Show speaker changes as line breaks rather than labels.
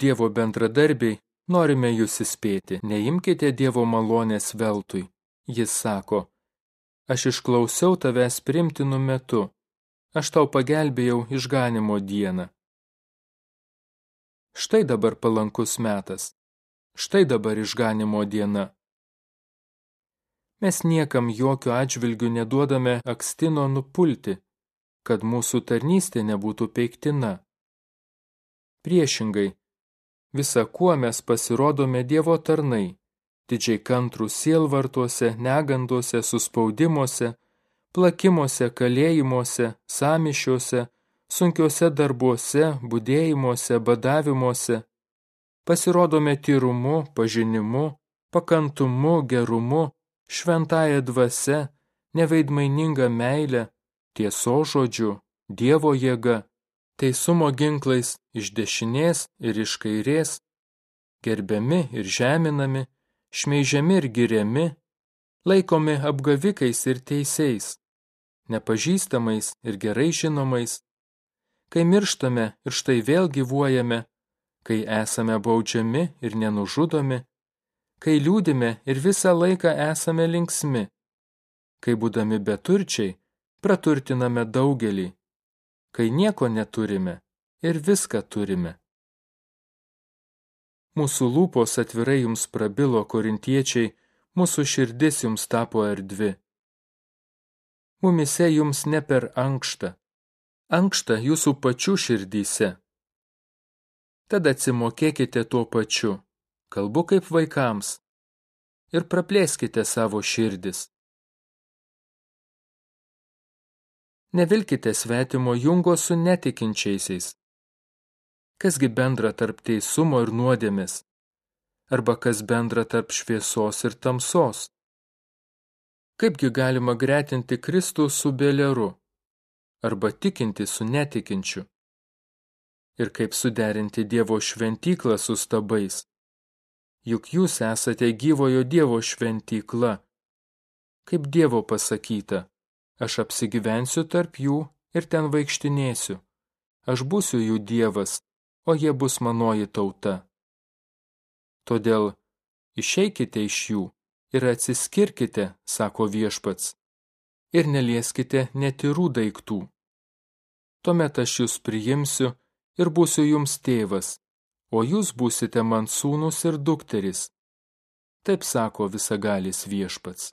Dievo bendradarbiai, norime jūs įspėti, neimkite Dievo malonės veltui. Jis sako, aš išklausiau tavęs primtinu metu, aš tau pagelbėjau išganimo dieną. Štai dabar palankus metas, štai dabar išganimo diena. Mes niekam jokių atžvilgių neduodame akstino nupulti, kad mūsų tarnystė nebūtų peiktina. Priešingai, visa kuo mes pasirodome Dievo tarnai, didžiai kantrų sielvartuose, neganduose, suspaudimuose, plakimuose, kalėjimuose, samišiuose, sunkiuose darbuose, būdėjimuose, badavimuose. Pasirodome tyrumu, pažinimu, pakantumu, gerumu, šventąją dvasia, neveidmaininga meilė, tieso žodžiu, Dievo jėga, teisumo ginklais iš dešinės ir iš kairės, gerbiami ir žeminami, šmeižiami ir giriami, laikomi apgavikais ir teisiais, nepažįstamais ir gerai žinomais, kai mirštame ir štai vėl gyvuojame, kai esame baudžiami ir nenužudomi, kai liūdime ir visą laiką esame linksmi, kai būdami beturčiai, praturtiname daugelį, kai nieko neturime ir viską turime. Mūsų lūpos atvirai jums prabilo korintiečiai, mūsų širdis jums tapo erdvi. Mumise jums ne per ankšta, ankšta jūsų pačių širdyse. Tad atsimokėkite tuo pačiu, kalbu kaip vaikams, ir praplėskite savo širdis. Nevilkite svetimo jungo su netikinčiaisiais kasgi bendra tarp teisumo ir nuodėmės, arba kas bendra tarp šviesos ir tamsos. Kaipgi galima gretinti Kristų su Beleru, arba tikinti su netikinčiu? Ir kaip suderinti Dievo šventyklą su stabais? Juk jūs esate gyvojo Dievo šventykla. Kaip Dievo pasakyta, aš apsigyvensiu tarp jų ir ten vaikštinėsiu. Aš būsiu jų Dievas, o jie bus manoji tauta. Todėl išeikite iš jų ir atsiskirkite, sako viešpats, ir nelieskite netirų daiktų. Tuomet aš jūs priimsiu ir būsiu jums tėvas, o jūs būsite man sūnus ir dukteris. Taip sako visagalis viešpats.